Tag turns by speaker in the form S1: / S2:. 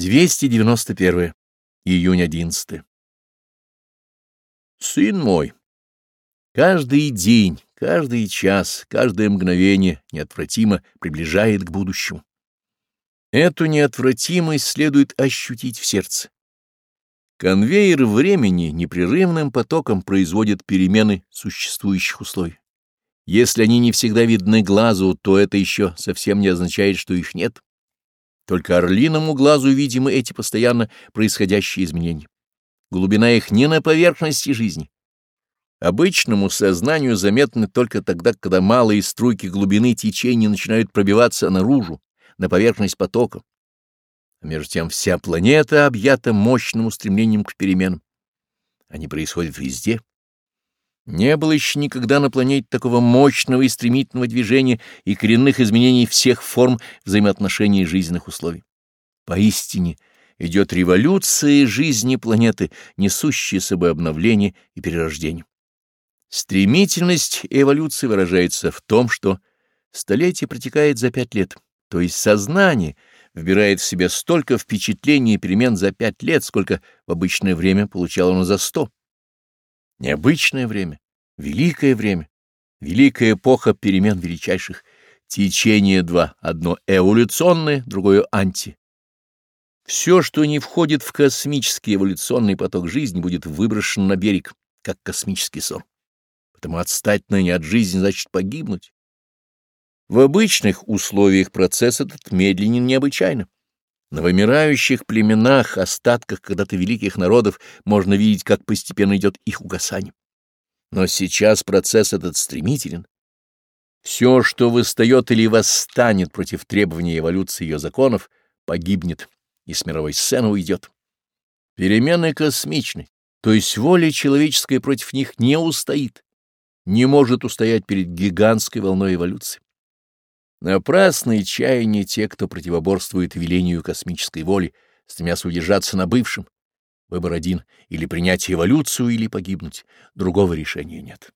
S1: 291. Июнь 11. Сын мой, каждый день, каждый час, каждое мгновение неотвратимо приближает к будущему. Эту неотвратимость следует ощутить в сердце. Конвейер времени непрерывным потоком производит перемены существующих условий. Если они не всегда видны глазу, то это еще совсем не означает, что их нет. Только орлиному глазу видимы эти постоянно происходящие изменения. Глубина их не на поверхности жизни. Обычному сознанию заметны только тогда, когда малые струйки глубины течения начинают пробиваться наружу, на поверхность потока. А между тем вся планета объята мощным устремлением к переменам. Они происходят везде. Не было еще никогда на планете такого мощного и стремительного движения и коренных изменений всех форм взаимоотношений и жизненных условий. Поистине идет революция жизни планеты, несущая собой обновление и перерождение. Стремительность эволюции выражается в том, что столетие протекает за пять лет, то есть сознание вбирает в себя столько впечатлений и перемен за пять лет, сколько в обычное время получало оно за сто. Необычное время, великое время, великая эпоха перемен величайших. Течение два. Одно эволюционное, другое анти. Все, что не входит в космический эволюционный поток жизни, будет выброшено на берег, как космический сор. Потому отстать ныне от жизни значит погибнуть. В обычных условиях процесс этот медленен необычайно. На вымирающих племенах, остатках когда-то великих народов можно видеть, как постепенно идет их угасание. Но сейчас процесс этот стремителен. Все, что восстает или восстанет против требований эволюции ее законов, погибнет и с мировой сцены уйдет. Перемены космичны, то есть воля человеческая против них не устоит, не может устоять перед гигантской волной эволюции. Напрасно и чаяние те, кто противоборствует велению космической воли, стремясь удержаться на бывшем. Выбор один — или принять эволюцию, или погибнуть. Другого решения нет.